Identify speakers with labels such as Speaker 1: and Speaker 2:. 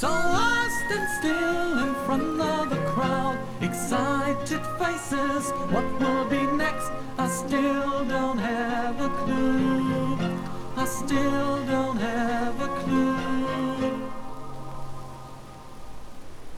Speaker 1: So I stand still in front of the crowd, excited faces. What will be next? I still don't have a clue. I still don't have.